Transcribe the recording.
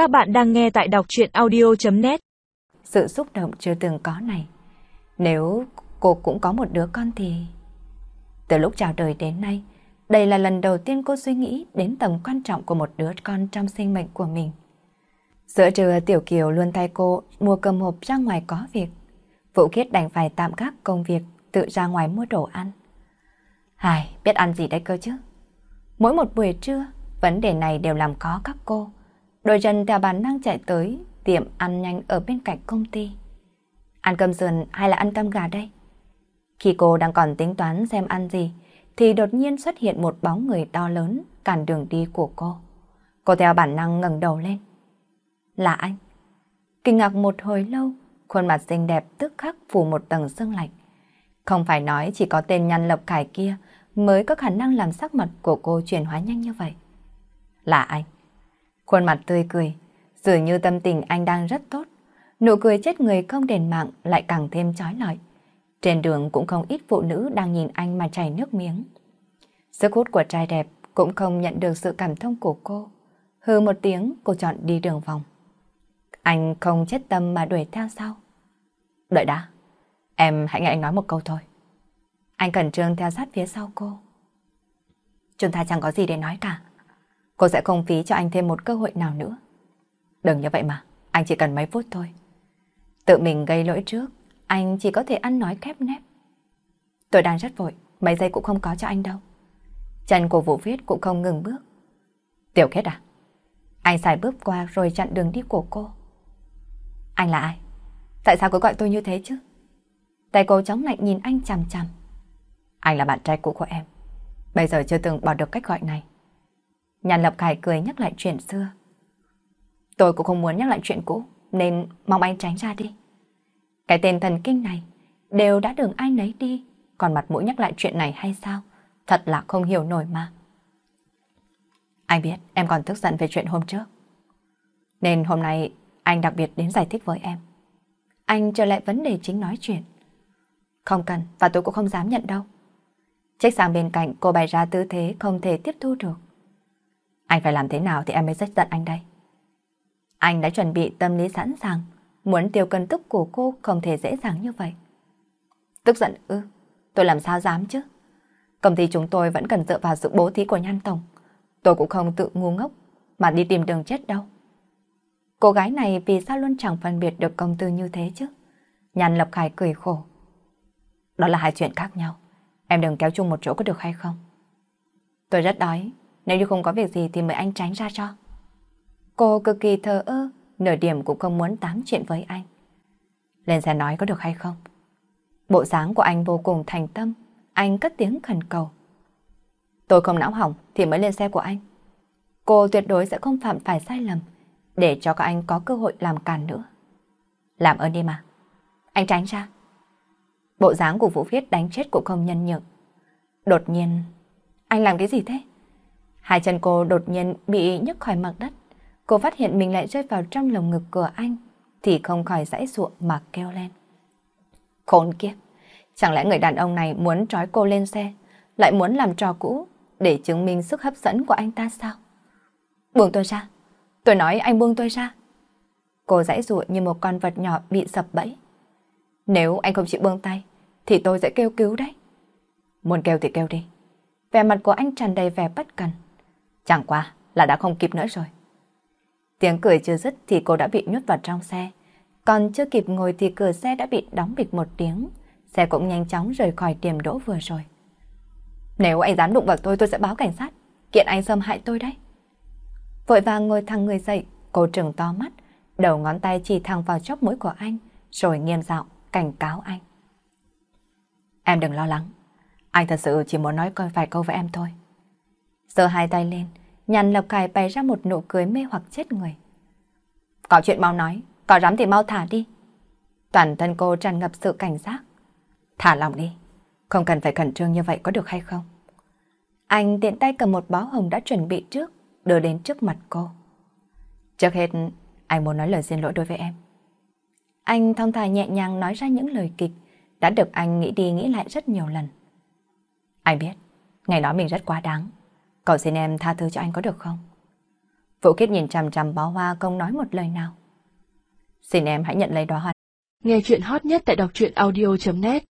Các bạn đang nghe tại đọc chuyện audio.net Sự xúc động chưa từng có này. Nếu cô cũng có một đứa con thì... Từ lúc chào đời đến nay, đây là lần đầu tiên cô suy nghĩ đến tầm quan trọng của một đứa con trong sinh mệnh của mình. Giữa trưa Tiểu Kiều luôn tay cô mua cơm hộp ra ngoài có việc. Vũ Kiết đành phải tạm gác công việc, tự ra ngoài mua đồ ăn. Hài, biết ăn gì đây cơ chứ? Mỗi một buổi trưa, vấn đề này đều làm khó các cô. Đôi chân theo bản năng chạy tới tiệm ăn nhanh ở bên cạnh công ty. Ăn cơm sườn hay là ăn cơm gà đây? Khi cô đang còn tính toán xem ăn gì, thì đột nhiên xuất hiện một bóng người to lớn cản đường đi của cô. Cô theo bản năng ngẩng đầu lên. Là anh. Kinh ngạc một hồi lâu, khuôn mặt xinh đẹp tức khắc phủ một tầng sương lạnh. Không phải nói chỉ có tên nhăn lập cải kia mới có khả năng làm sắc mặt của cô chuyển hóa nhanh như vậy. Là anh. Khuôn mặt tươi cười, dường như tâm tình anh đang rất tốt. Nụ cười chết người không đền mạng lại càng thêm chói lọi. Trên đường cũng không ít phụ nữ đang nhìn anh mà chảy nước miếng. Sức hút của trai đẹp cũng không nhận được sự cảm thông của cô. Hừ một tiếng cô chọn đi đường vòng. Anh không chết tâm mà đuổi theo sau. Đợi đã, em hãy nghe anh nói một câu thôi. Anh cẩn trương theo sát phía sau cô. Chúng ta chẳng có gì để nói cả. Cô sẽ không phí cho anh thêm một cơ hội nào nữa. Đừng như vậy mà, anh chỉ cần mấy phút thôi. Tự mình gây lỗi trước, anh chỉ có thể ăn nói khép nép. Tôi đang rất vội, mấy giây cũng không có cho anh đâu. Chân của Vũ Viết cũng không ngừng bước. Tiểu Kết à? Anh xài bước qua rồi chặn đường đi của cô. Anh là ai? Tại sao cứ gọi tôi như thế chứ? Tay cô chóng lạnh nhìn anh chằm chằm. Anh là bạn trai cũ của em. Bây giờ chưa từng bỏ được cách gọi này. Nhàn Lập Khải cười nhắc lại chuyện xưa. Tôi cũng không muốn nhắc lại chuyện cũ, nên mong anh tránh ra đi. Cái tên thần kinh này đều đã đường ai nấy đi, còn mặt mũi nhắc lại chuyện này hay sao? Thật là không hiểu nổi mà. Anh biết em còn tức giận về chuyện hôm trước. Nên hôm nay anh đặc biệt đến giải thích với em. Anh trở lại vấn đề chính nói chuyện. Không cần và tôi cũng không dám nhận đâu. Trách sang bên cạnh cô bày ra tư thế không thể tiếp thu được. Anh phải làm thế nào thì em mới rất giận anh đây. Anh đã chuẩn bị tâm lý sẵn sàng, muốn tiêu cân tức của cô không thể dễ dàng như vậy. Tức giận ư, tôi làm sao dám chứ? Công ty chúng tôi vẫn cần dựa vào sự bố thí của Nhan Tổng. Tôi cũng không tự ngu ngốc mà đi tìm đường chết đâu. Cô gái này vì sao luôn chẳng phân biệt được công tư như thế chứ? Nhan Lập Khải cười khổ. Đó là hai chuyện khác nhau. Em đừng kéo chung một chỗ có được hay không? Tôi rất đói. Nếu như không có việc gì thì mời anh tránh ra cho. Cô cực kỳ thờ ơ, nửa điểm cũng không muốn tám chuyện với anh. Lên xe nói có được hay không? Bộ dáng của anh vô cùng thành tâm, anh cất tiếng khẩn cầu. Tôi không não hỏng thì mới lên xe của anh. Cô tuyệt đối sẽ không phạm phải sai lầm để cho các anh có cơ hội làm càn nữa. Làm ơn đi mà. Anh tránh ra. Bộ dáng của Vũ Viết đánh chết của không nhân nhượng. Đột nhiên, anh làm cái gì thế? Hai chân cô đột nhiên bị nhấc khỏi mặt đất. Cô phát hiện mình lại rơi vào trong lồng ngực của anh, thì không khỏi dãy ruộng mà kêu lên. Khốn kiếp! Chẳng lẽ người đàn ông này muốn trói cô lên xe, lại muốn làm trò cũ để chứng minh sức hấp dẫn của anh ta sao? Buông tôi ra! Tôi nói anh buông tôi ra! Cô dãy ruộng như một con vật nhỏ bị sập bẫy. Nếu anh không chịu buông tay, thì tôi sẽ kêu cứu đấy. Muốn kêu thì kêu đi. Vẻ mặt của anh tràn đầy vẻ bất cần. Chẳng qua là đã không kịp nữa rồi. Tiếng cười chưa dứt thì cô đã bị nhốt vào trong xe. Còn chưa kịp ngồi thì cửa xe đã bị đóng bịch một tiếng. Xe cũng nhanh chóng rời khỏi điểm đỗ vừa rồi. Nếu anh dám đụng vào tôi tôi sẽ báo cảnh sát. Kiện anh xâm hại tôi đấy. Vội vàng ngồi thẳng người dậy, cô trừng to mắt, đầu ngón tay chỉ thẳng vào chóp mũi của anh, rồi nghiêm giọng cảnh cáo anh. Em đừng lo lắng, anh thật sự chỉ muốn nói coi vài câu với em thôi. Giơ hai tay lên, nhàn lập khải bày ra một nụ cười mê hoặc chết người. Có chuyện mau nói, có dám thì mau thả đi. Toàn thân cô tràn ngập sự cảnh giác. Thả lòng đi, không cần phải khẩn trương như vậy có được hay không? Anh tiện tay cầm một bó hồng đã chuẩn bị trước, đưa đến trước mặt cô. Trước hết, anh muốn nói lời xin lỗi đối với em. Anh thong thả nhẹ nhàng nói ra những lời kịch, đã được anh nghĩ đi nghĩ lại rất nhiều lần. Anh biết, ngày đó mình rất quá đáng. Cậu xin em tha thứ cho anh có được không? Vũ Kiết nhìn chằm chằm bó hoa không nói một lời nào. Xin em hãy nhận lấy đóa hoa. Nghe chuyện hot nhất tại đọc truyện audio.net